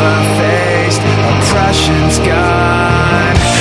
never faced oppression's gun.